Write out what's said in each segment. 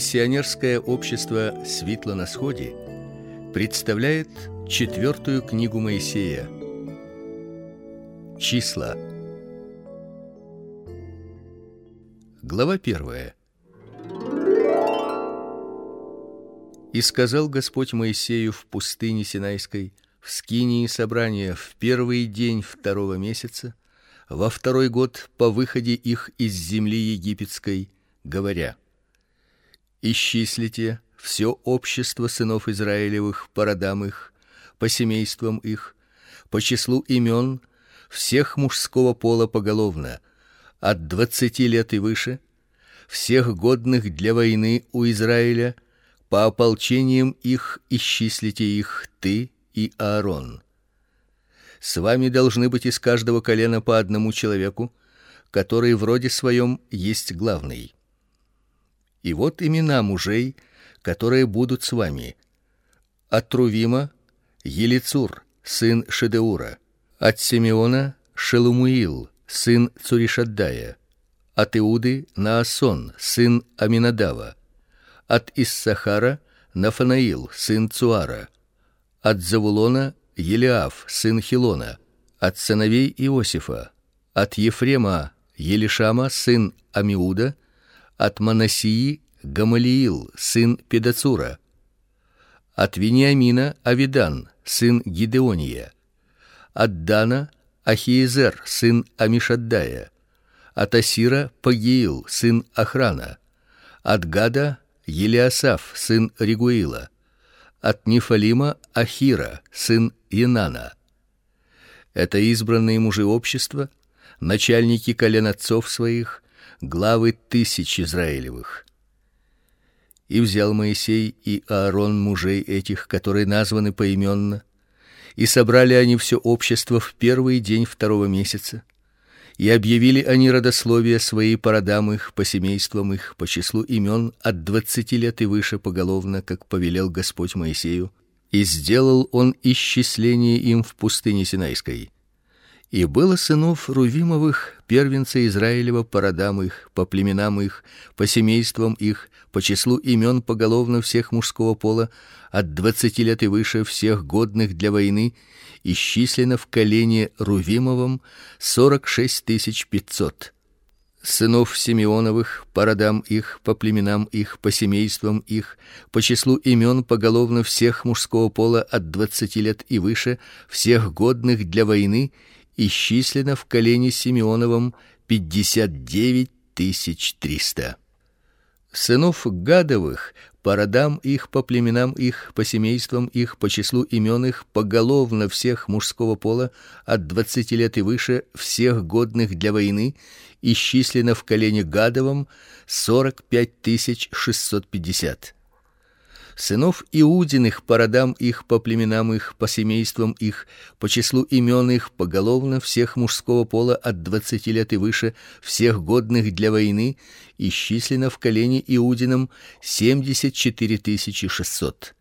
Миссионерское общество Светло на сходе представляет четвертую книгу Моисея. Числа. Глава первая. И сказал Господь Моисею в пустыне Синайской, в скинии собрания в первый день второго месяца, во второй год по выходе их из земли египетской, говоря: исчислите все общество сынов Израилевых по родам их, по семействам их, по числу имен всех мужского пола поголовно, от двадцати лет и выше, всех годных для войны у Израиля, по ополчениям их исчислите их ты и Аарон. С вами должны быть из каждого колена по одному человеку, который в роде своем есть главный. И вот имена мужей, которые будут с вами: от Трувима Елицур, сын Шедеура, от Симеона Шелумуил, сын Цуришаддая, от Иуды Наасон, сын Аминадава, от Иссахара Нафанаил, сын Цуара, от Завулона Елиаф, сын Хилона, от сыновей Иосифа, от Ефрема Елишама, сын Амиуда, от Манасии Гамалиил, сын Педацура, от Вениамина Авидан, сын Гидеония, от Дана Ахиезер, сын Амишаддая, от Асира Пагиил, сын Охрана, от Гада Елиасаф, сын Ригуила, от Нефалима Ахира, сын Инана. Это избранные мужи общества, начальники колен отцов своих, главы тысяч израилевых. И взял Моисей и Аарон мужей этих, которые названы поименно, и собрали они все общество в первый день второго месяца. И объявили они родословия свои по родам их, по семействам их, по числу имен от двадцати лет и выше поголовно, как повелел Господь Моисею, и сделал он исчисление им в пустыне Синайской и было сынов Рувимовых, первенца Израилева по родам их, по племенам их, по семействам их, по числу имен поголовно всех мужского пола, от двадцати лет и выше всех годных для войны, исчислено в колене Рувимовом сорок шесть тысяч пятьсот. Сынов Симеоновых по родам их, по племенам их, по семействам их, по числу имен поголовно всех мужского пола от двадцати лет и выше, всех годных для войны, исчислено в колене Симеоновом тысяч триста. Сынов Гадовых по родам их, по племенам их, по семействам их, по числу имен их, поголовно всех мужского пола от двадцати лет и выше, всех годных для войны, исчислено в колене Гадовом сорок пять тысяч шестьсот пятьдесят сынов Иудиных по родам их, по племенам их, по семействам их, по числу имен их, поголовно всех мужского пола от двадцати лет и выше, всех годных для войны, исчислено в колене Иудином семьдесят четыре тысячи шестьсот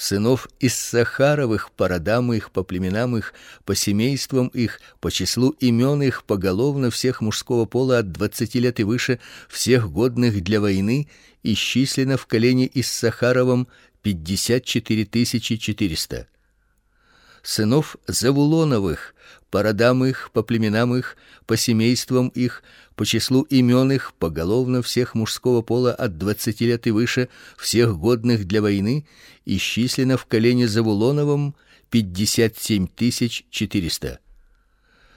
сынов из Сахаровых по родам их, по племенам их, по семействам их, по числу имен их поголовно всех мужского пола от двадцати лет и выше, всех годных для войны, исчислено в колене из Сахаровом пятьдесят четыре тысячи четыреста. Сынов Завулоновых по родам их, по племенам их, по семействам их, по числу имен их, поголовно всех мужского пола от двадцати лет и выше, всех годных для войны, исчислено в колене Завулоновом пятьдесят семь тысяч четыреста.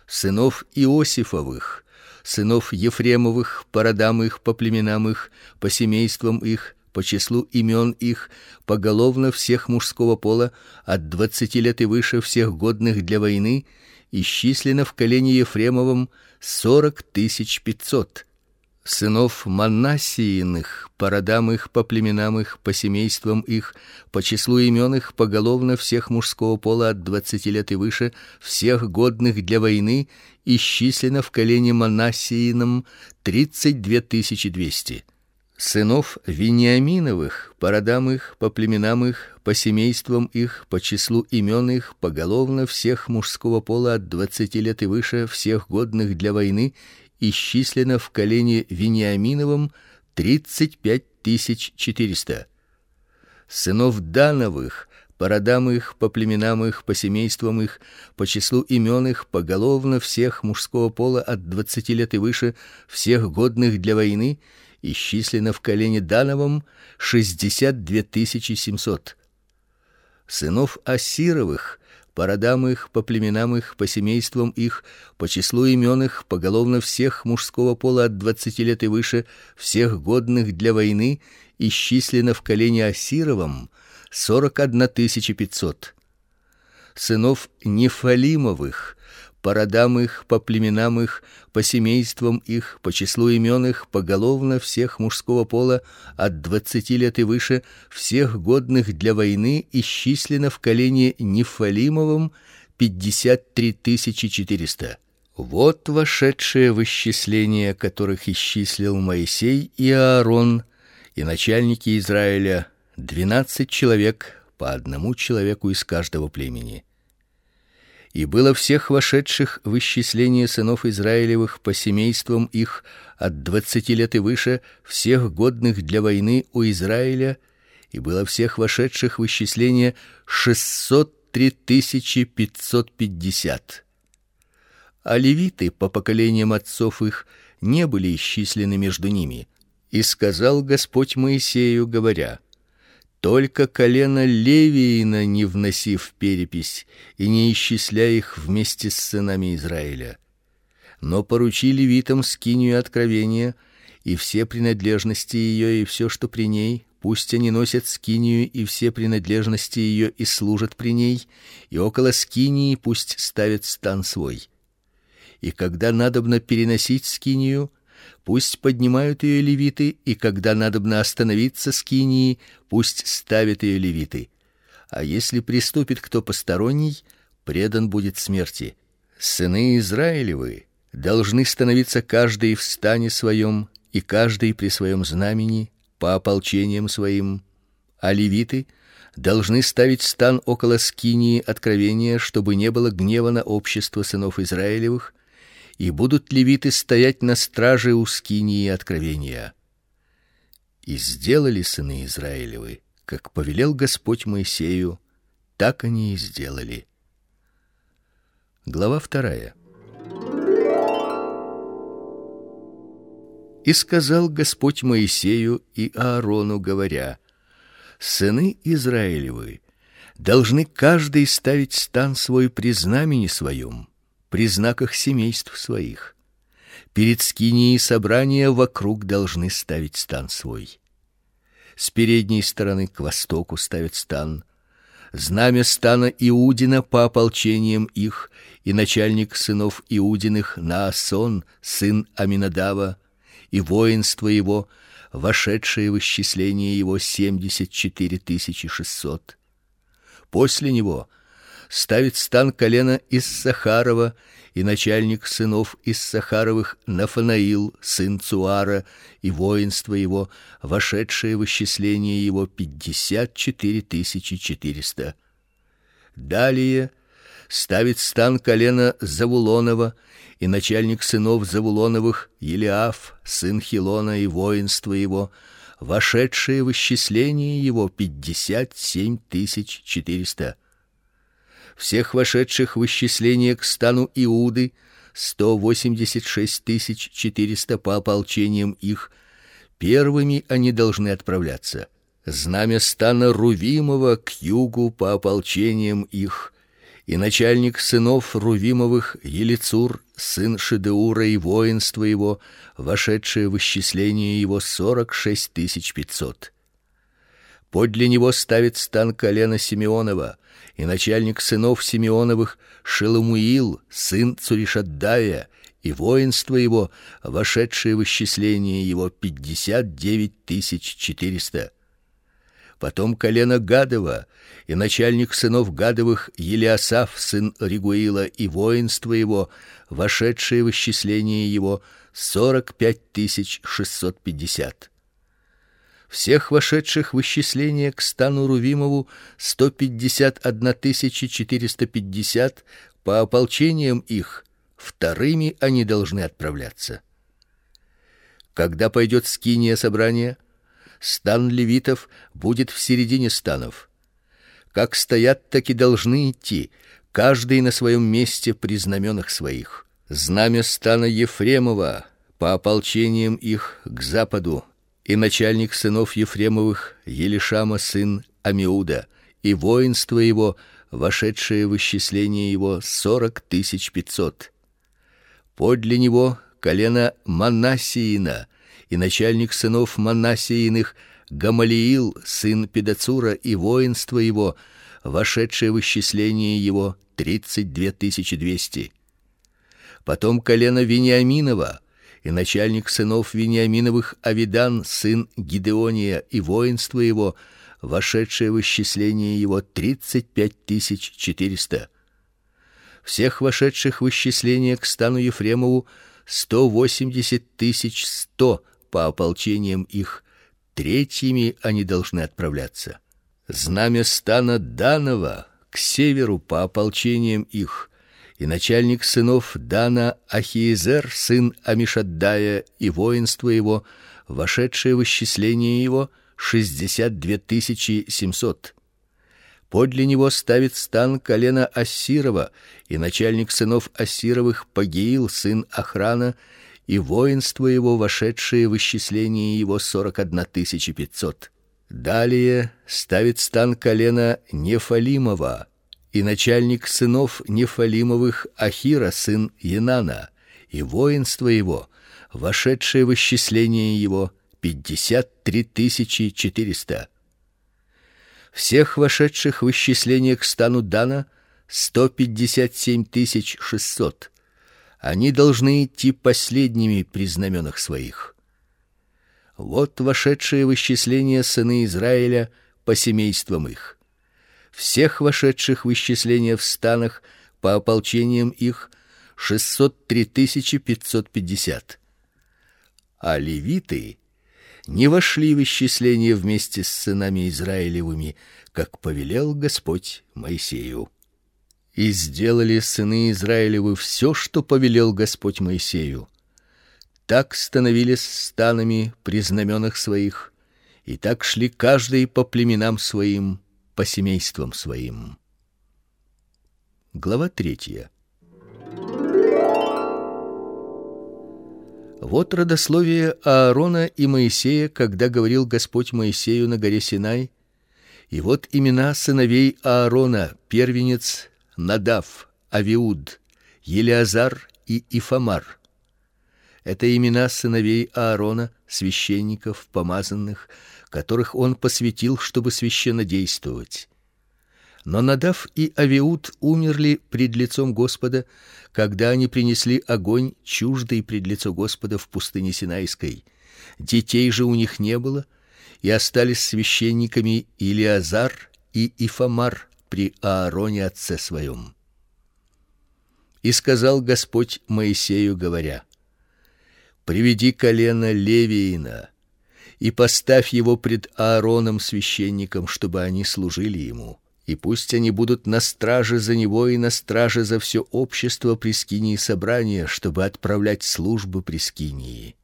Сынов Иосифовых, сынов Ефремовых по родам их, по племенам их, по семействам их, по числу имен их, поголовно всех мужского пола от двадцати лет и выше всех годных для войны, исчислено в колене Ефремовом сорок тысяч пятьсот. Сынов Манассииных, по родам их, по племенам их, по семействам их, по числу имен их, поголовно всех мужского пола от двадцати лет и выше, всех годных для войны, исчислено в колене Манассиином тридцать две тысячи двести сынов Вениаминовых, по родам их, по племенам их, по семействам их, по числу имен их, поголовно всех мужского пола от двадцати лет и выше, всех годных для войны, исчислено в колене Вениаминовом тридцать пять тысяч четыреста. Сынов Дановых по родам их, по племенам их, по семействам их, по числу имен их, поголовно всех мужского пола от двадцати лет и выше, всех годных для войны, исчислено в колене Дановом шестьдесят две тысячи семьсот. Сынов Асировых по родам их, по племенам их, по семействам их, по числу имен их, поголовно всех мужского пола от двадцати лет и выше, всех годных для войны, исчислено в колене Асировом сорок одна тысяча пятьсот. Сынов Нефалимовых по родам их, по племенам их, по семействам их, по числу имен их, поголовно всех мужского пола от двадцати лет и выше, всех годных для войны исчислено в колене Нефалимовом пятьдесят три тысячи четыреста. Вот вошедшие в исчисление, которых исчислил Моисей и Аарон и начальники Израиля, двенадцать человек по одному человеку из каждого племени и было всех вошедших в исчисление сынов Израилевых по семействам их от двадцати лет и выше, всех годных для войны у Израиля, и было всех вошедших в исчисление шестьсот три тысячи пятьсот пятьдесят. А левиты по поколениям отцов их не были исчислены между ними. И сказал Господь Моисею, говоря: только колено Левиина не вноси в перепись и не исчисляй их вместе с сынами Израиля. Но поручи левитам скинию откровения и все принадлежности ее и все, что при ней, пусть они носят скинию и все принадлежности ее и служат при ней, и около скинии пусть ставят стан свой. И когда надобно переносить скинию, Пусть поднимают ее левиты, и когда надобно остановиться скинии, пусть ставят ее левиты. А если приступит кто посторонний, предан будет смерти. Сыны Израилевы должны становиться каждый в стане своем и каждый при своем знамени по ополчениям своим, а левиты должны ставить стан около скинии откровения, чтобы не было гнева на общество сынов Израилевых и будут левиты стоять на страже у скинии откровения. И сделали сыны Израилевы, как повелел Господь Моисею, так они и сделали. Глава вторая. И сказал Господь Моисею и Аарону, говоря: Сыны Израилевы должны каждый ставить стан свой при знамени своем при знаках семейств своих. Перед скинией собрания вокруг должны ставить стан свой. С передней стороны к востоку ставят стан. Знамя стана Иудина по ополчениям их, и начальник сынов Иудиных Наасон, сын Аминадава, и воинство его, вошедшее в исчисление его семьдесят четыре тысячи шестьсот. После него ставит стан колена из Сахарова и начальник сынов из Сахаровых Нафанаил, сын Цуара, и воинство его, вошедшее в исчисление его пятьдесят четыре тысячи четыреста. Далее ставит стан колена Завулонова и начальник сынов Завулоновых Елиаф, сын Хилона и воинство его, вошедшее в исчисление его пятьдесят семь тысяч четыреста всех вошедших в исчисление к стану Иуды сто восемьдесят шесть тысяч четыреста по ополчениям их. Первыми они должны отправляться. Знамя стана Рувимова к югу по ополчениям их, и начальник сынов Рувимовых Елицур, сын Шедеура и воинство его, вошедшее в исчисление его сорок шесть тысяч пятьсот. Подле него ставит стан колена Симеонова, и начальник сынов Симеоновых Шеломуил, сын Цуришаддая, и воинство его, вошедшее в исчисление его пятьдесят девять тысяч четыреста. Потом колено Гадова и начальник сынов Гадовых Елиасаф, сын Ригуила, и воинство его, вошедшее в исчисление его сорок пять тысяч шестьсот пятьдесят всех вошедших в исчисление к стану Рувимову сто пятьдесят одна тысяча четыреста пятьдесят по ополчениям их вторыми они должны отправляться. Когда пойдет скиния собрания, стан левитов будет в середине станов. Как стоят, так и должны идти, каждый на своем месте при знаменах своих. Знамя стана Ефремова по ополчениям их к западу, и начальник сынов Ефремовых Елишама сын Амиуда, и воинство его, вошедшее в исчисление его, сорок тысяч пятьсот. Подле него колено Манасиина, и начальник сынов Манасииных Гамалиил сын Педацура и воинство его, вошедшее в исчисление его, тридцать две тысячи двести. Потом колено Вениаминова, и начальник сынов Вениаминовых Авидан сын Гидеония и воинство его, вошедшее в исчисление его, тридцать пять тысяч четыреста. Всех вошедших в исчисление к стану Ефремову сто восемьдесят тысяч сто по ополчениям их, третьими они должны отправляться. Знамя стана Данова к северу по ополчениям их, и начальник сынов Дана Ахиезер сын Амишаддая и воинство его, вошедшее в исчисление его, шестьдесят две тысячи семьсот. Подле него ставит стан колено Ассирова, и начальник сынов Ассировых Пагиил сын Охрана, и воинство его, вошедшее в исчисление его, сорок одна тысяча пятьсот. Далее ставит стан колено Нефалимова, и начальник сынов Нефалимовых Ахира сын Енана, и воинство его, вошедшее в исчисление его, пятьдесят три тысячи четыреста всех вошедших в исчисление к стану Дана сто пятьдесят семь тысяч шестьсот. Они должны идти последними при знаменах своих. Вот вошедшие в исчисление сыны Израиля по семействам их. Всех вошедших в исчисление в станах по ополчениям их шестьсот три тысячи пятьсот пятьдесят. А левиты не вошли в исчисление вместе с сынами Израилевыми, как повелел Господь Моисею. И сделали сыны Израилевы все, что повелел Господь Моисею. Так становились станами при знаменах своих, и так шли каждый по племенам своим, по семействам своим. Глава третья. Вот родословие Аарона и Моисея, когда говорил Господь Моисею на горе Синай. И вот имена сыновей Аарона: первенец Надав, Авиуд, Елиазар и Ифамар. Это имена сыновей Аарона, священников, помазанных, которых он посвятил, чтобы священно действовать. Но Надав и Авиуд умерли пред лицом Господа, когда они принесли огонь чуждый пред лицо Господа в пустыне Синайской. Детей же у них не было, и остались священниками Илиазар и Ифамар при Аароне отце своем. И сказал Господь Моисею, говоря: Приведи колено Левиина и поставь его пред Аароном священником, чтобы они служили ему и пусть они будут на страже за него и на страже за все общество при скинии собрания, чтобы отправлять службы при скинии.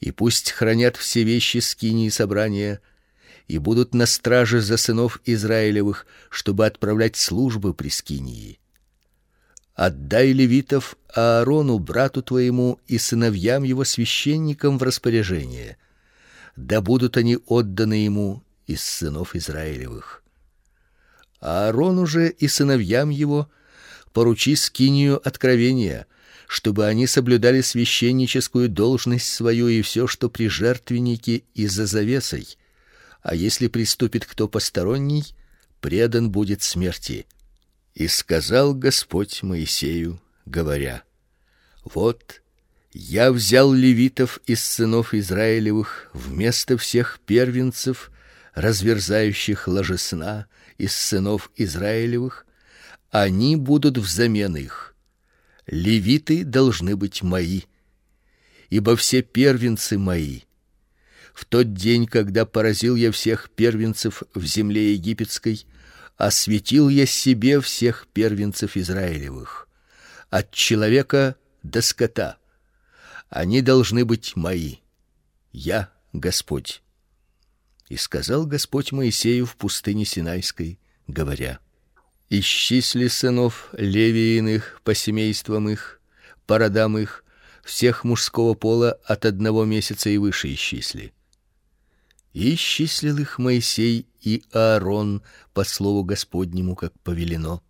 И пусть хранят все вещи скинии собрания и будут на страже за сынов Израилевых, чтобы отправлять службы при скинии. Отдай левитов Аарону брату твоему и сыновьям его священникам в распоряжение. Да будут они отданы ему из сынов Израилевых а Аарону же и сыновьям его поручи скинию откровения, чтобы они соблюдали священническую должность свою и все, что при жертвеннике и за завесой. А если приступит кто посторонний, предан будет смерти. И сказал Господь Моисею, говоря: Вот я взял левитов из сынов Израилевых вместо всех первенцев, разверзающих ложесна из сынов Израилевых, они будут взамен их. Левиты должны быть мои, ибо все первенцы мои. В тот день, когда поразил я всех первенцев в земле египетской, осветил я себе всех первенцев Израилевых, от человека до скота. Они должны быть мои. Я Господь. И сказал Господь Моисею в пустыне Синайской, говоря: Исчисли сынов Левииных по семействам их, по родам их, всех мужского пола от одного месяца и выше исчисли. И исчислил их Моисей и Аарон по слову Господнему, как повелено.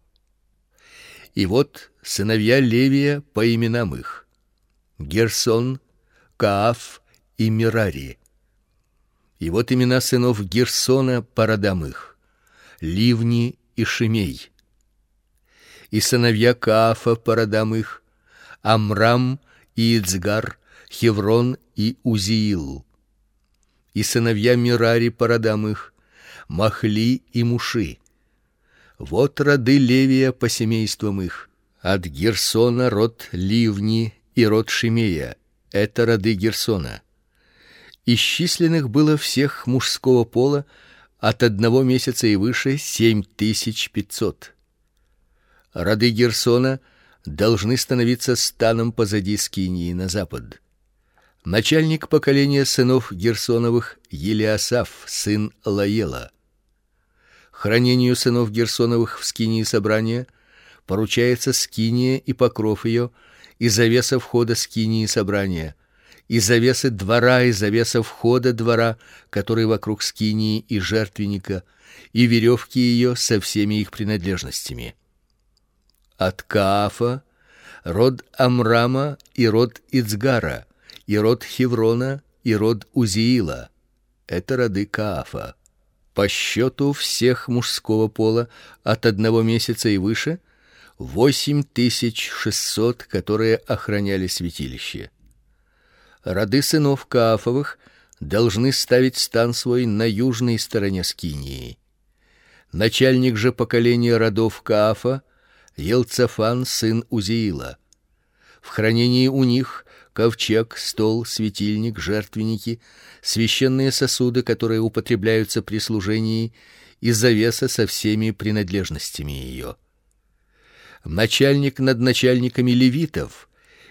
И вот сыновья Левия по именам их: Герсон, Кааф и Мирари. И вот имена сынов Герсона по родам их: Ливни и Шимей. И сыновья Каафа по родам их: Амрам и Ицгар, Хеврон и Узиил. И сыновья Мирари по родам их: Махли и Муши. Вот роды Левия по семействам их: от Герсона род Ливни и род Шимея. Это роды Герсона. Исчисленных было всех мужского пола от одного месяца и выше семь тысяч пятьсот. Роды Герсона должны становиться станом позади Скинии на запад. Начальник поколения сынов Герсоновых Елиасаф, сын Лаела. Хранению сынов Герсоновых в скинии собрания поручается скиния и покров ее, и завеса входа скинии собрания, и завесы двора и завеса входа двора, который вокруг скинии и жертвенника, и веревки ее со всеми их принадлежностями. От Каафа род Амрама и род Ицгара, и род Хеврона и род Узиила. Это роды Каафа по счету всех мужского пола от одного месяца и выше восемь тысяч шестьсот, которые охраняли святилище. Роды сынов Каафовых должны ставить стан свой на южной стороне скинии. Начальник же поколения родов Каафа Елцафан сын Узиила. В хранении у них ковчег, стол, светильник, жертвенники, священные сосуды, которые употребляются при служении, и завеса со всеми принадлежностями ее. Начальник над начальниками левитов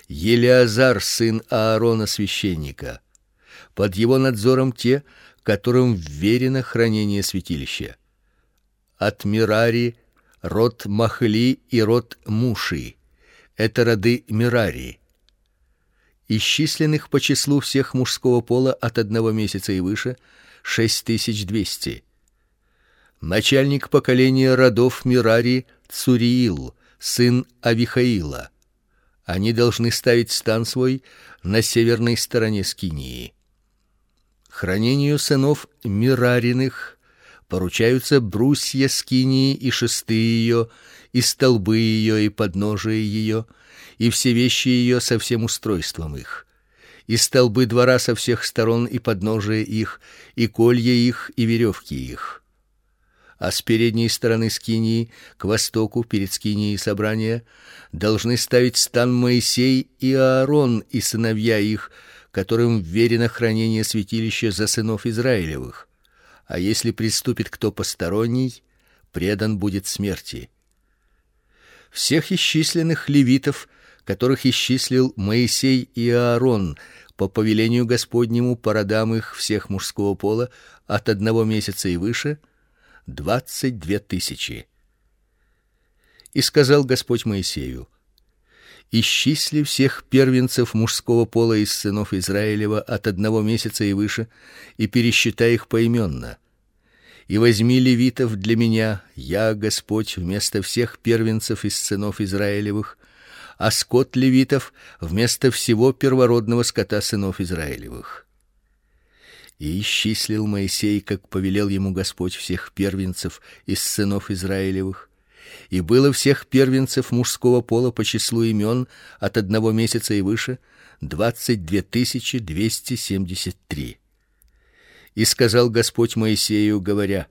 Елиазар сын Аарона священника. Под его надзором те, которым вверено хранение святилища. От Мирари род Махли и род Муши. Это роды Мирари исчисленных по числу всех мужского пола от одного месяца и выше шесть тысяч двести. Начальник поколения родов Мирари Цуриил, сын Авихаила. Они должны ставить стан свой на северной стороне скинии. Хранению сынов Мирариных поручаются брусья скинии и шесты ее, и столбы ее и подножие ее, и все вещи ее со всем устройством их, и столбы двора со всех сторон и подножие их, и колья их и веревки их. А с передней стороны скинии к востоку перед скинией собрания должны ставить стан Моисей и Аарон и сыновья их, которым верено хранение святилища за сынов Израилевых. А если приступит кто посторонний, предан будет смерти. Всех исчисленных левитов которых исчислил Моисей и Аарон по повелению Господнему по родам их всех мужского пола от одного месяца и выше двадцать две тысячи. И сказал Господь Моисею: Исчисли всех первенцев мужского пола из сынов Израилева от одного месяца и выше, и пересчитай их поименно. И возьми левитов для меня, я Господь, вместо всех первенцев из сынов Израилевых, а скот левитов вместо всего первородного скота сынов Израилевых. И исчислил Моисей, как повелел ему Господь, всех первенцев из сынов Израилевых, и было всех первенцев мужского пола по числу имен от одного месяца и выше двадцать две тысячи двести семьдесят три. И сказал Господь Моисею, говоря: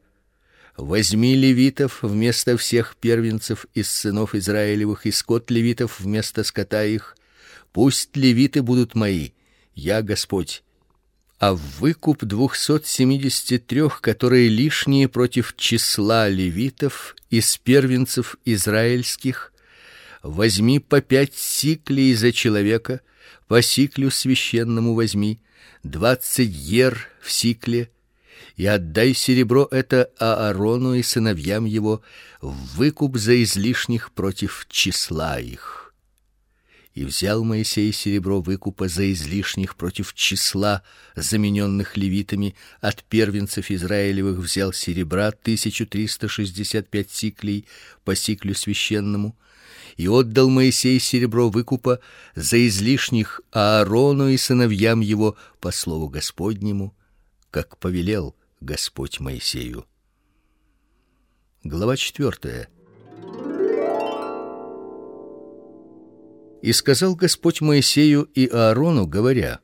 Возьми левитов вместо всех первенцев из сынов Израилевых и скот левитов вместо скота их. Пусть левиты будут мои, я Господь. А в выкуп двухсот семидесяти трех, которые лишние против числа левитов из первенцев израильских, возьми по пять сиклей за человека, по сиклю священному возьми, двадцать ер в сикле, и отдай серебро это Аарону и сыновьям его в выкуп за излишних против числа их. И взял Моисей серебро выкупа за излишних против числа замененных левитами от первенцев Израилевых взял серебра тысячу триста шестьдесят пять сиклей по сиклю священному и отдал Моисей серебро выкупа за излишних Аарону и сыновьям его по слову Господнему, как повелел Господь Моисею. Глава четвертая. И сказал Господь Моисею и Аарону, говоря: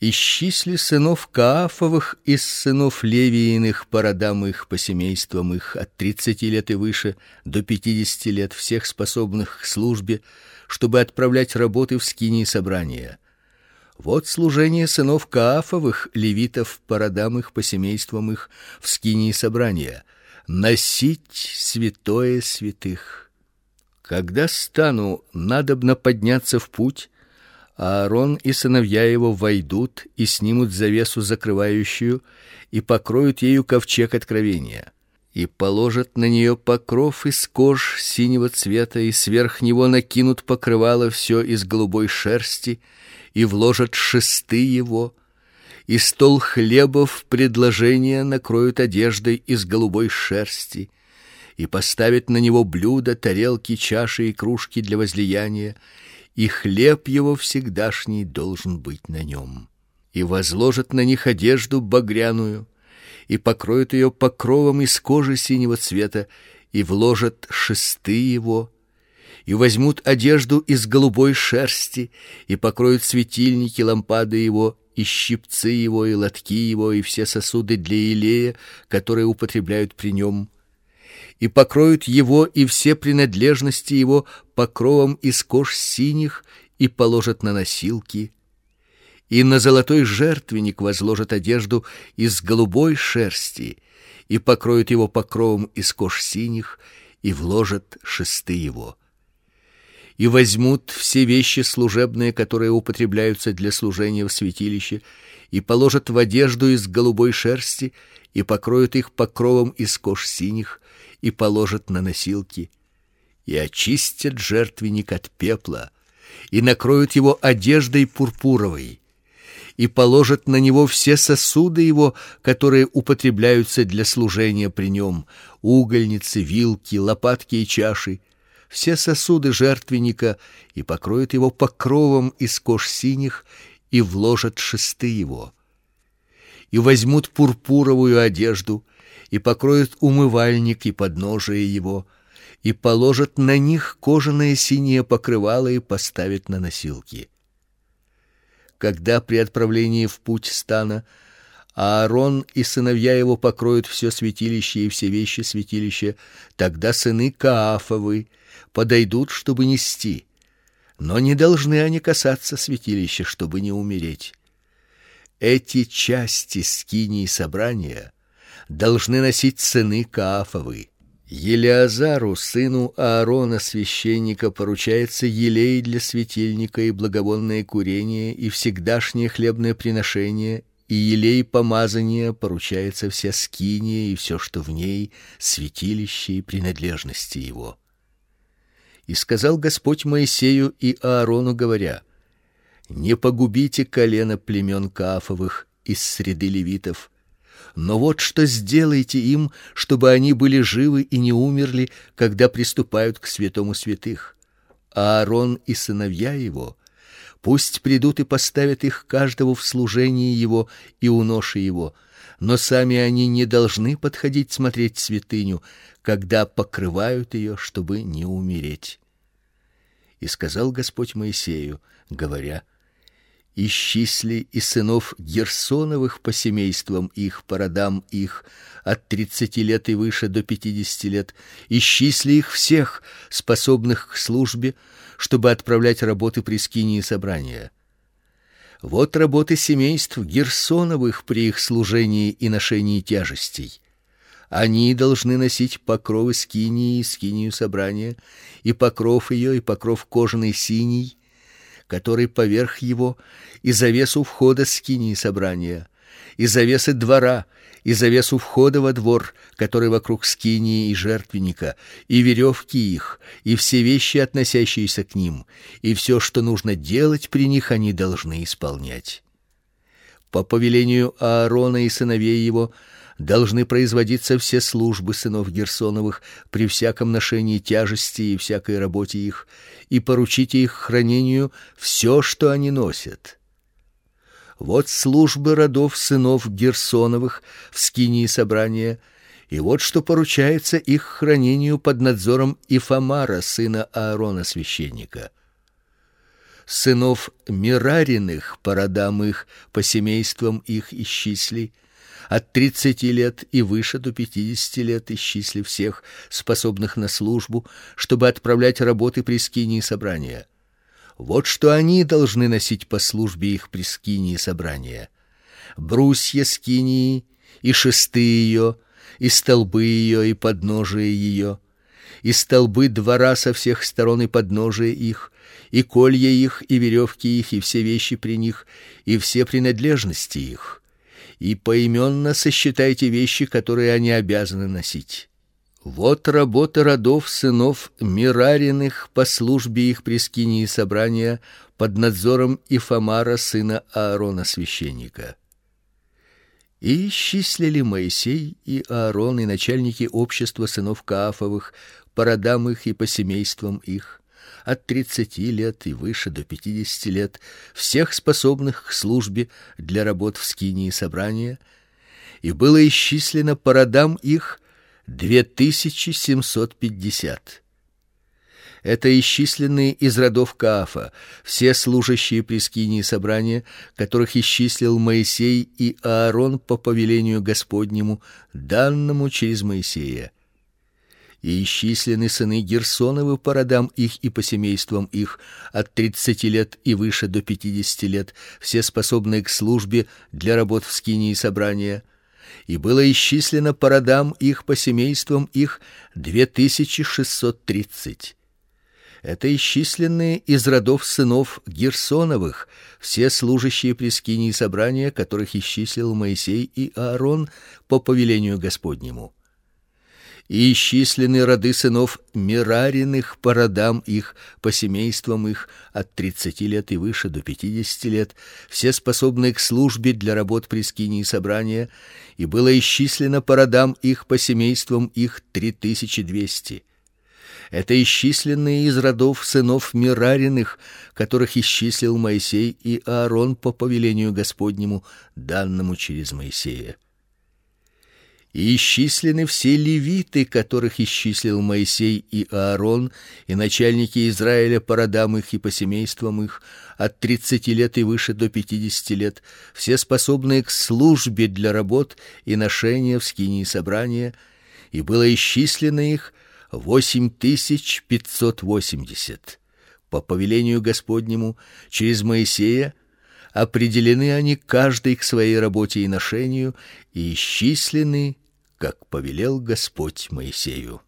Исчисли сынов Каафовых из сынов Левииных по родам их, по семействам их, от тридцати лет и выше до пятидесяти лет, всех способных к службе, чтобы отправлять работы в скинии собрания. Вот служение сынов Каафовых, левитов по родам их, по семействам их, в скинии собрания носить святое святых когда стану надобно подняться в путь, Аарон и сыновья его войдут и снимут завесу закрывающую и покроют ею ковчег откровения и положат на нее покров из кож синего цвета и сверх него накинут покрывало все из голубой шерсти и вложат шесты его и стол хлебов предложения накроют одеждой из голубой шерсти и поставит на него блюда, тарелки, чаши и кружки для возлияния, и хлеб его всегдашний должен быть на нем. И возложит на них одежду багряную, и покроет ее покровом из кожи синего цвета, и вложат шесты его, и возьмут одежду из голубой шерсти, и покроют светильники, лампады его, и щипцы его, и лотки его, и все сосуды для елея, которые употребляют при нем и покроют его и все принадлежности его покровом из кож синих и положат на носилки, и на золотой жертвенник возложат одежду из голубой шерсти и покроют его покровом из кож синих и вложат шесты его. И возьмут все вещи служебные, которые употребляются для служения в святилище, и положат в одежду из голубой шерсти и покроют их покровом из кож синих и положат на носилки, и очистят жертвенник от пепла, и накроют его одеждой пурпуровой, и положат на него все сосуды его, которые употребляются для служения при нем: угольницы, вилки, лопатки и чаши, все сосуды жертвенника, и покроют его покровом из кож синих и вложат шесты его. И возьмут пурпуровую одежду и покроют умывальник и подножие его, и положат на них кожаное синее покрывало и поставят на носилки. Когда при отправлении в путь стана Аарон и сыновья его покроют все святилище и все вещи святилища, тогда сыны Каафовы подойдут, чтобы нести. Но не должны они касаться святилища, чтобы не умереть. Эти части скинии собрания должны носить сыны Каафовы. Елиазару, сыну Аарона священника, поручается елей для светильника и благовонное курение и всегдашнее хлебное приношение, и елей помазания поручается вся скиния и все, что в ней, святилище и принадлежности его. И сказал Господь Моисею и Аарону, говоря: Не погубите колено племен Каафовых из среды левитов, но вот что сделайте им, чтобы они были живы и не умерли, когда приступают к святому святых. А Аарон и сыновья его пусть придут и поставят их каждого в служении его и у ноши его, но сами они не должны подходить смотреть святыню, когда покрывают ее, чтобы не умереть. И сказал Господь Моисею, говоря: исчисли и сынов Герсоновых по семействам их, по родам их, от тридцати лет и выше до пятидесяти лет, исчисли их всех, способных к службе, чтобы отправлять работы при скинии собрания. Вот работы семейств Герсоновых при их служении и ношении тяжестей. Они должны носить покровы скинии и скинию собрания, и покров ее, и покров кожаный синий, который поверх его, и завесу входа скинии собрания, и завесы двора, и завесу входа во двор, который вокруг скинии и жертвенника, и веревки их, и все вещи, относящиеся к ним, и все, что нужно делать при них, они должны исполнять. По повелению Аарона и сыновей его должны производиться все службы сынов Герсоновых при всяком ношении тяжести и всякой работе их, и поручите их хранению все, что они носят. Вот службы родов сынов Герсоновых в скинии собрания, и вот что поручается их хранению под надзором Ифамара, сына Аарона священника. Сынов Мирариных по родам их, по семействам их исчисли, от тридцати лет и выше до пятидесяти лет исчисли всех, способных на службу, чтобы отправлять работы при скинии собрания. Вот что они должны носить по службе их при скинии собрания: брусья скинии и шесты ее, и столбы ее и подножие ее, и столбы двора со всех сторон и подножие их, и колья их, и веревки их, и все вещи при них, и все принадлежности их. И поименно сосчитайте вещи, которые они обязаны носить. Вот работа родов сынов Мирариных по службе их при скинии собрания под надзором Ифамара сына Аарона священника. И исчислили Моисей и Аарон и начальники общества сынов Каафовых по родам их и по семействам их от тридцати лет и выше до пятидесяти лет всех способных к службе для работ в скинии собрания, и было исчислено по родам их 2750. Это исчисленные из родов Каафа, все служащие при скинии собрания, которых исчислил Моисей и Аарон по повелению Господнему, данному через Моисея. И исчислены сыны Герсоновы по родам их и по семействам их от тридцати лет и выше до пятидесяти лет, все способные к службе для работ в скинии собрания – и было исчислено по родам их по семействам их две тысячи шестьсот тридцать. Это исчисленные из родов сынов Герсоновых, все служащие при скинии собрания, которых исчислил Моисей и Аарон по повелению Господнему и исчислены роды сынов Мирариных по родам их, по семействам их от тридцати лет и выше до пятидесяти лет, все способные к службе для работ при скинии собрания, и было исчислено по родам их, по семействам их три тысячи двести. Это исчисленные из родов сынов Мирариных, которых исчислил Моисей и Аарон по повелению Господнему, данному через Моисея и исчислены все левиты, которых исчислил Моисей и Аарон, и начальники Израиля по родам их и по семействам их, от тридцати лет и выше до пятидесяти лет, все способные к службе для работ и ношения в скинии собрания, и было исчислено их восемь тысяч пятьсот восемьдесят. По повелению Господнему через Моисея определены они каждый к своей работе и ношению и исчислены как повелел Господь Моисею.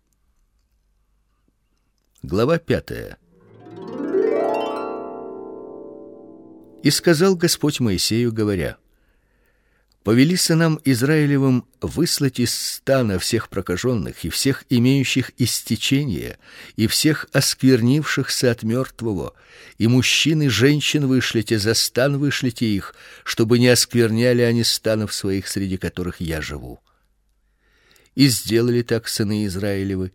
Глава пятая. И сказал Господь Моисею, говоря: Повели сынам Израилевым выслать из стана всех прокаженных и всех имеющих истечение, и всех осквернившихся от мертвого, и мужчин и женщин вышлите за стан вышлите их, чтобы не оскверняли они станов своих, среди которых я живу. И сделали так сыны Израилевы,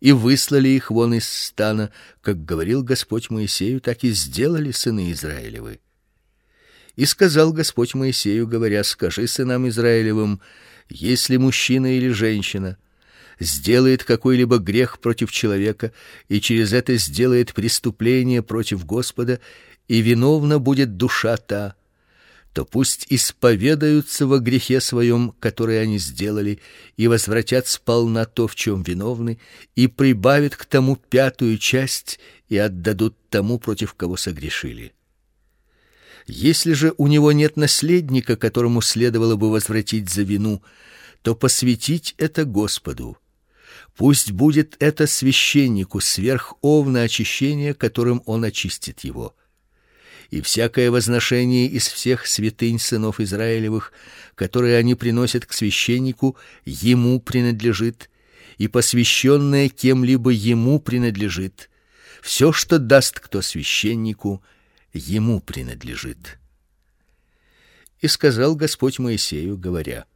и выслали их вон из стана, как говорил Господь Моисею, так и сделали сыны Израилевы. И сказал Господь Моисею, говоря: "Скажи сынам Израилевым: если мужчина или женщина сделает какой-либо грех против человека и через это сделает преступление против Господа, и виновна будет душа та, то пусть исповедаются во грехе своем, который они сделали, и возвратят сполна то, в чем виновны, и прибавят к тому пятую часть и отдадут тому, против кого согрешили. Если же у него нет наследника, которому следовало бы возвратить за вину, то посвятить это Господу. Пусть будет это священнику сверх овна очищения, которым он очистит его и всякое возношение из всех святынь сынов Израилевых, которые они приносят к священнику, ему принадлежит, и посвященное кем-либо ему принадлежит. Все, что даст кто священнику, ему принадлежит. И сказал Господь Моисею, говоря: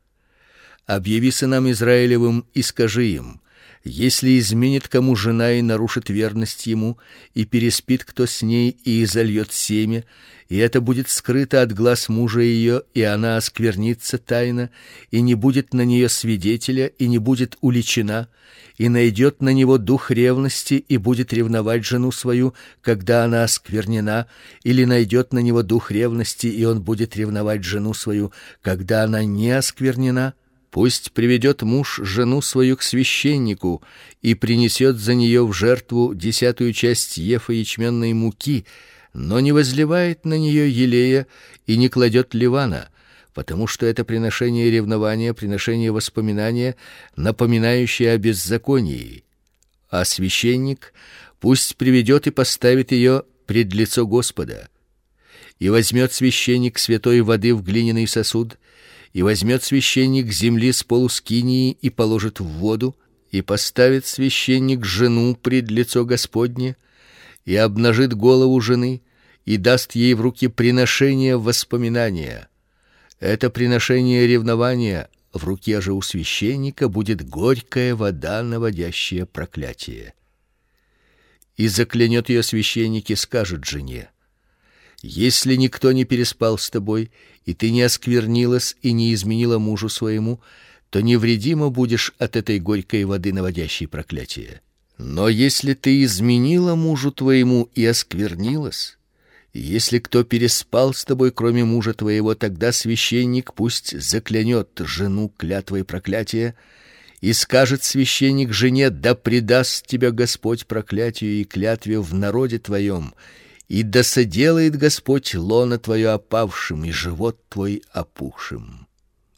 Объяви сынам Израилевым и скажи им: если изменит кому жена и нарушит верность ему, и переспит кто с ней и изольет семя, и это будет скрыто от глаз мужа ее, и она осквернится тайно, и не будет на нее свидетеля, и не будет уличена, и найдет на него дух ревности и будет ревновать жену свою, когда она осквернена, или найдет на него дух ревности, и он будет ревновать жену свою, когда она не осквернена, Пусть приведет муж жену свою к священнику и принесет за нее в жертву десятую часть ефа ячменной муки, но не возливает на нее елея и не кладет ливана, потому что это приношение ревнования, приношение воспоминания, напоминающее о беззаконии. А священник пусть приведет и поставит ее пред лицо Господа. И возьмет священник святой воды в глиняный сосуд и возьмет священник земли с полускинии и положит в воду, и поставит священник жену пред лицо Господне, и обнажит голову жены, и даст ей в руки приношение воспоминания. Это приношение ревнования, в руке же у священника будет горькая вода, наводящая проклятие. И заклянет ее священник и скажет жене: если никто не переспал с тобой, и ты не осквернилась и не изменила мужу своему, то невредимо будешь от этой горькой воды, наводящей проклятие. Но если ты изменила мужу твоему и осквернилась, если кто переспал с тобой, кроме мужа твоего, тогда священник пусть заклянет жену клятвой проклятия, и скажет священник жене: да предаст тебя Господь проклятию и клятве в народе твоем, и да соделает Господь лоно твое опавшим и живот твой опухшим.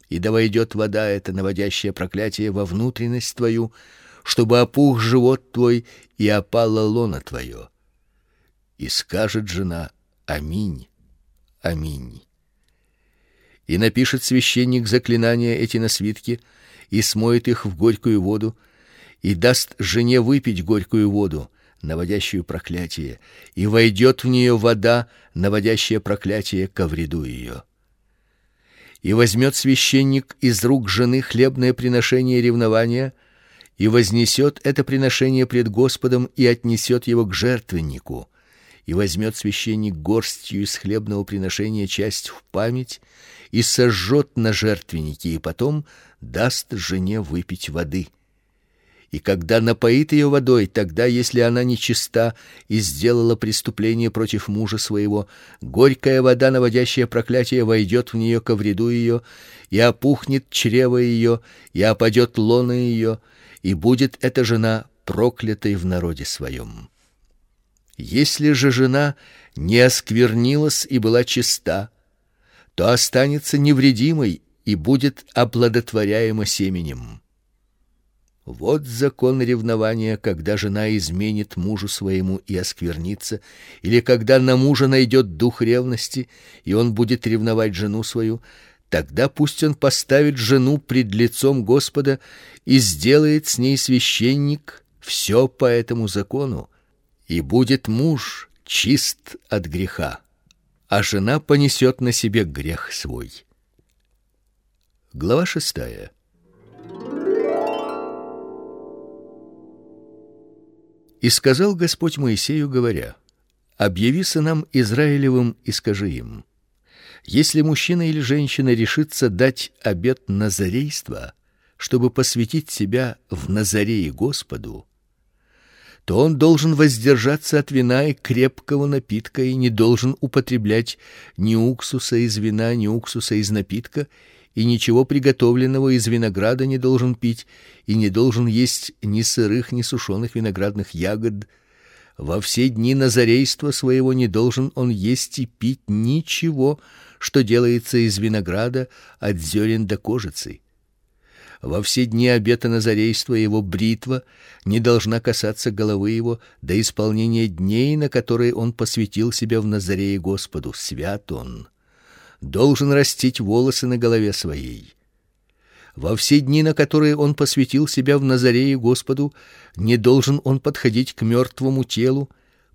И да войдет вода эта наводящая проклятие во внутренность твою, чтобы опух живот твой и опало лоно твое. И скажет жена: Аминь. Аминь. И напишет священник заклинания эти на свитке и смоет их в горькую воду и даст жене выпить горькую воду наводящую проклятие, и войдет в нее вода, наводящая проклятие ко вреду ее. И возьмет священник из рук жены хлебное приношение ревнования и вознесет это приношение пред Господом и отнесет его к жертвеннику. И возьмет священник горстью из хлебного приношения часть в память и сожжет на жертвеннике, и потом даст жене выпить воды и когда напоит ее водой, тогда, если она нечиста и сделала преступление против мужа своего, горькая вода, наводящая проклятие, войдет в нее ко вреду ее, и опухнет чрево ее, и опадет лона ее, и будет эта жена проклятой в народе своем. Если же жена не осквернилась и была чиста, то останется невредимой и будет оплодотворяема семенем. Вот закон ревнования, когда жена изменит мужу своему и осквернится, или когда на мужа найдет дух ревности, и он будет ревновать жену свою, тогда пусть он поставит жену пред лицом Господа и сделает с ней священник все по этому закону, и будет муж чист от греха, а жена понесет на себе грех свой. Глава шестая. И сказал Господь Моисею, говоря: Объяви сынам Израилевым и скажи им: если мужчина или женщина решится дать обет назарейства, чтобы посвятить себя в назарее Господу, то он должен воздержаться от вина и крепкого напитка и не должен употреблять ни уксуса из вина, ни уксуса из напитка и ничего приготовленного из винограда не должен пить, и не должен есть ни сырых, ни сушеных виноградных ягод. Во все дни назарейства своего не должен он есть и пить ничего, что делается из винограда от зерен до кожицы. Во все дни обета назарейства его бритва не должна касаться головы его до исполнения дней, на которые он посвятил себя в Назарее Господу. Свят он. Должен растить волосы на голове своей. Во все дни, на которые он посвятил себя в Назарее Господу, не должен он подходить к мертвому телу,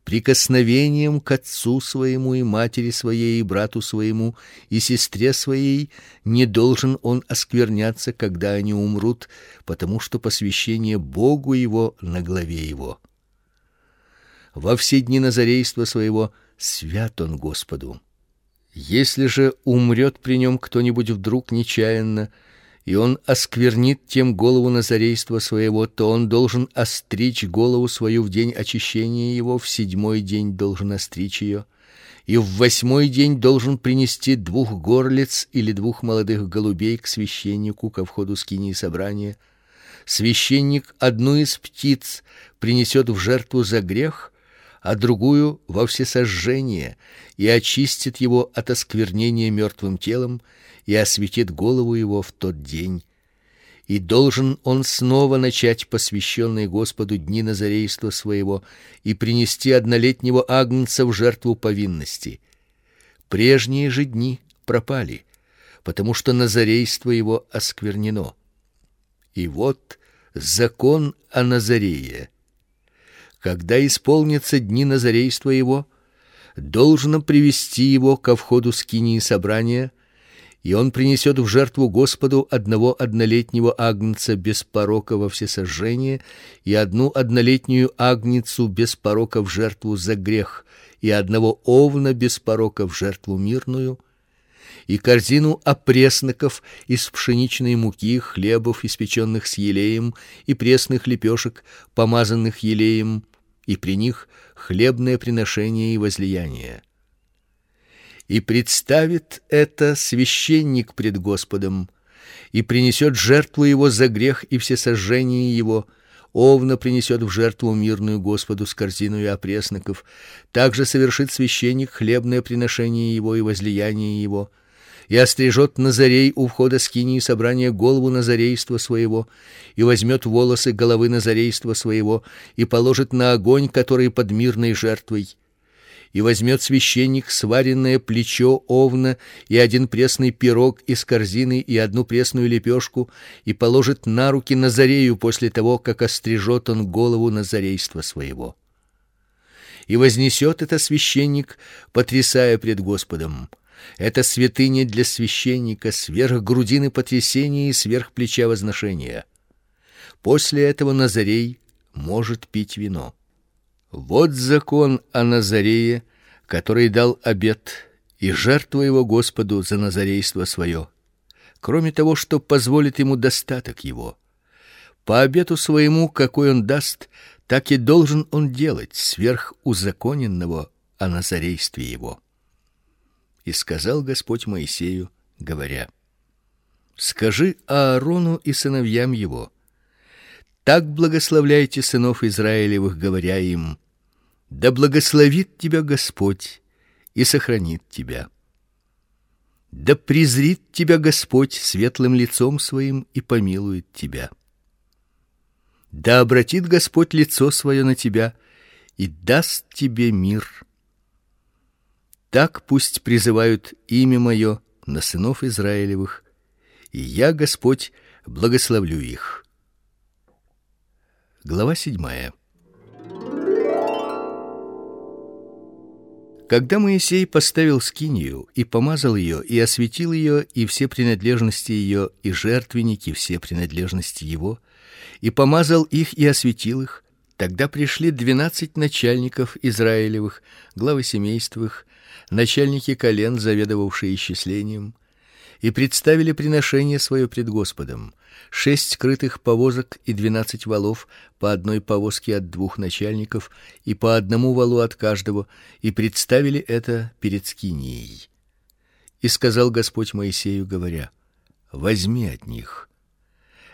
прикосновением к отцу своему и матери своей и брату своему и сестре своей не должен он оскверняться, когда они умрут, потому что посвящение Богу его на главе его. Во все дни назарейства своего свят он Господу. Если же умрет при нем кто-нибудь вдруг нечаянно, и он осквернит тем голову назарейства своего, то он должен остричь голову свою в день очищения его, в седьмой день должен остричь ее, и в восьмой день должен принести двух горлиц или двух молодых голубей к священнику ко входу скинии собрания. Священник одну из птиц принесет в жертву за грех, а другую во всесожжение и очистит его от осквернения мертвым телом и осветит голову его в тот день. И должен он снова начать посвященные Господу дни назарейства своего и принести однолетнего агнца в жертву повинности. Прежние же дни пропали, потому что назарейство его осквернено. И вот закон о Назарее. Когда исполнятся дни назарейства его, должно привести его ко входу скинии собрания и он принесет в жертву Господу одного однолетнего агнца без порока во всесожжение и одну однолетнюю агнецу без порока в жертву за грех и одного овна без порока в жертву мирную и корзину опресноков из пшеничной муки, хлебов, испеченных с елеем, и пресных лепешек, помазанных елеем, и при них хлебное приношение и возлияние и представит это священник пред Господом и принесет жертву его за грех и все сожжения его. Овна принесет в жертву мирную Господу с корзиной опресноков. Также совершит священник хлебное приношение его и возлияние его. И острижет Назарей у входа скинии собрания голову назарейства своего, и возьмет волосы головы назарейства своего, и положит на огонь, который под мирной жертвой, и возьмет священник сваренное плечо овна и один пресный пирог из корзины и одну пресную лепешку и положит на руки Назарею после того, как острижет он голову назарейства своего. И вознесет это священник, потрясая пред Господом. Это святыня для священника сверх грудины потрясения и сверх плеча возношения. После этого Назарей может пить вино. Вот закон о Назарее, который дал обет и жертва его Господу за назарейство свое. Кроме того, что позволит ему достаток его. По обету своему, какой он даст, так и должен он делать сверх узаконенного о назарействе его. И сказал Господь Моисею, говоря: Скажи Аарону и сыновьям его: так благословляйте сынов Израилевых, говоря им: да благословит тебя Господь и сохранит тебя. Да презрит тебя Господь светлым лицом своим и помилует тебя. Да обратит Господь лицо свое на тебя и даст тебе мир. Так пусть призывают имя мое на сынов Израилевых, и я, Господь, благословлю их. Глава седьмая. Когда Моисей поставил скинию и помазал ее и осветил ее и все принадлежности ее и жертвенники все принадлежности его и помазал их и осветил их, тогда пришли двенадцать начальников израилевых, главы семейств их, начальники колен, заведовавшие исчислением, и представили приношение свое пред Господом: шесть скрытых повозок и двенадцать валов, по одной повозке от двух начальников и по одному валу от каждого, и представили это перед скинией. И сказал Господь Моисею, говоря: Возьми от них.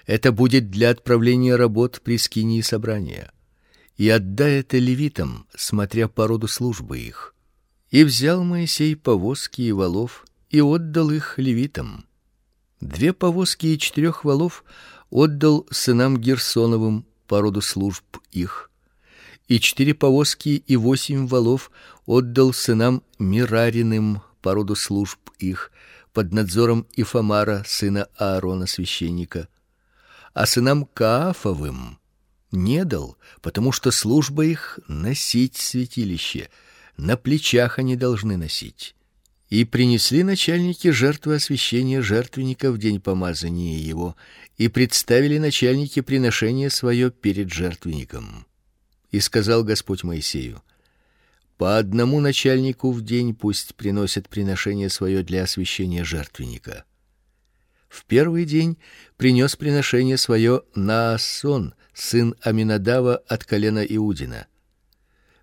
Это будет для отправления работ при скинии собрания. И отдай это левитам, смотря по роду службы их. И взял Моисей повозки и валов и отдал их левитам. Две повозки и четырех валов отдал сынам Герсоновым по роду служб их, и четыре повозки и восемь волов отдал сынам Мирариным по роду служб их под надзором Ифамара сына Аарона священника, а сынам Каафовым не дал, потому что служба их носить святилище, на плечах они должны носить. И принесли начальники жертвы освящения жертвенника в день помазания его, и представили начальники приношение свое перед жертвенником. И сказал Господь Моисею: по одному начальнику в день пусть приносят приношение свое для освящения жертвенника. В первый день принес приношение свое Наасон, сын Аминадава от колена Иудина.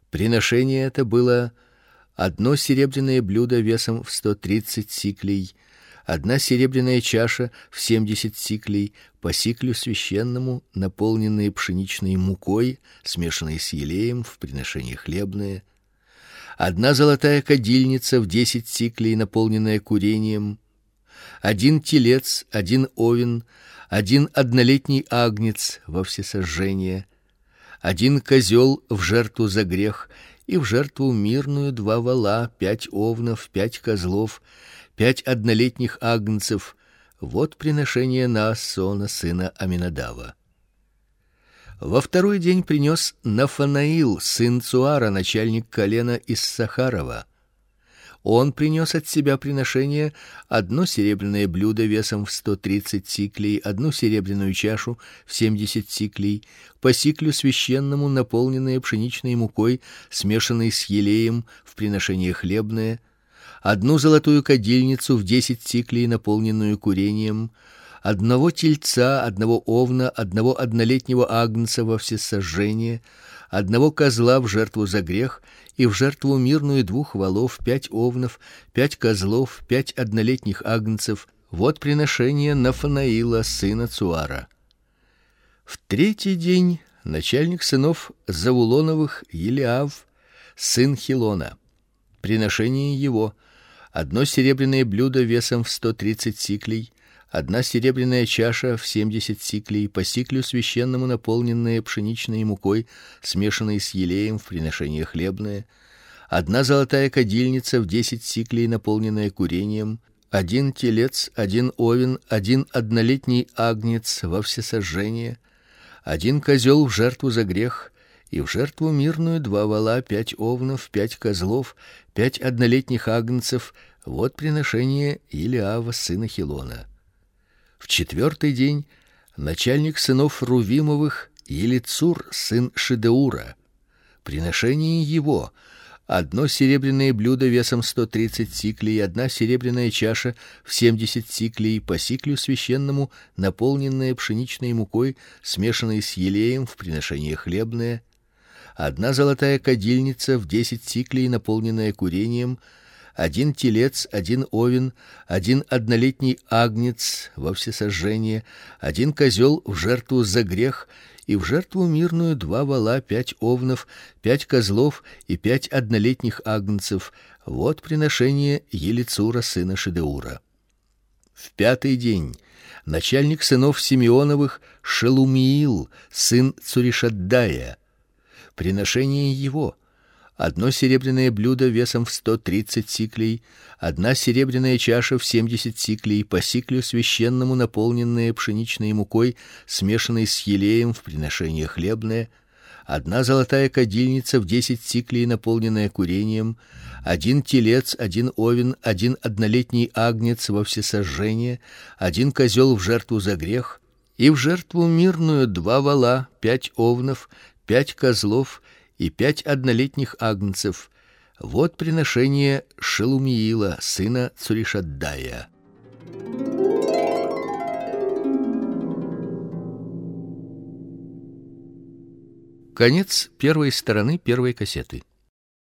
Приношение это было одно серебряное блюдо весом в сто тридцать сиклей, одна серебряная чаша в семьдесят сиклей по сиклю священному, наполненные пшеничной мукой, смешанной с елеем в приношение хлебное, одна золотая кадильница в десять сиклей, наполненная курением, один телец, один овен, один однолетний агнец во всесожжение, один козел в жертву за грех и в жертву мирную два вола, пять овнов, пять козлов, пять однолетних агнцев. Вот приношение Наасона сына Аминадава. Во второй день принес Нафанаил сын Цуара, начальник колена из Сахарова он принес от себя приношение одно серебряное блюдо весом в сто тридцать сиклей, одну серебряную чашу в семьдесят сиклей, по сиклю священному, наполненное пшеничной мукой, смешанной с елеем в приношение хлебное, одну золотую кадильницу в десять сиклей, наполненную курением, одного тельца, одного овна, одного однолетнего агнца во всесожжение, одного козла в жертву за грех и в жертву мирную двух волов, пять овнов, пять козлов, пять однолетних агнцев. Вот приношение Нафанаила сына Цуара. В третий день начальник сынов Завулоновых Елиав, сын Хилона. Приношение его одно серебряное блюдо весом в сто тридцать сиклей, одна серебряная чаша в семьдесят сиклей, по сиклю священному наполненная пшеничной мукой, смешанной с елеем в приношение хлебное, одна золотая кадильница в десять сиклей, наполненная курением, один телец, один овен, один однолетний агнец во всесожжение, один козел в жертву за грех и в жертву мирную два вола, пять овнов, пять козлов, пять однолетних агнцев. Вот приношение Илиава сына Хилона. В четвертый день начальник сынов Рувимовых Елицур сын Шедеура. Приношение его одно серебряное блюдо весом сто тридцать сиклей, одна серебряная чаша в семьдесят сиклей по сиклю священному, наполненная пшеничной мукой, смешанной с елеем в приношение хлебное, одна золотая кадильница в десять сиклей, наполненная курением, один телец, один овен, один однолетний агнец во всесожжение, один козел в жертву за грех и в жертву мирную два вола, пять овнов, пять козлов и пять однолетних агнцев. Вот приношение Елицура сына Шедеура. В пятый день начальник сынов Симеоновых Шелумиил, сын Цуришаддая. Приношение его одно серебряное блюдо весом в сто тридцать сиклей, одна серебряная чаша в семьдесят сиклей, по сиклю священному наполненная пшеничной мукой, смешанной с елеем в приношение хлебное, одна золотая кадильница в десять сиклей, наполненная курением, один телец, один овен, один однолетний агнец во всесожжение, один козел в жертву за грех и в жертву мирную два вола, пять овнов, пять козлов и пять однолетних агнцев. Вот приношение Шелумиила, сына Цуришаддая. Конец первой стороны первой кассеты.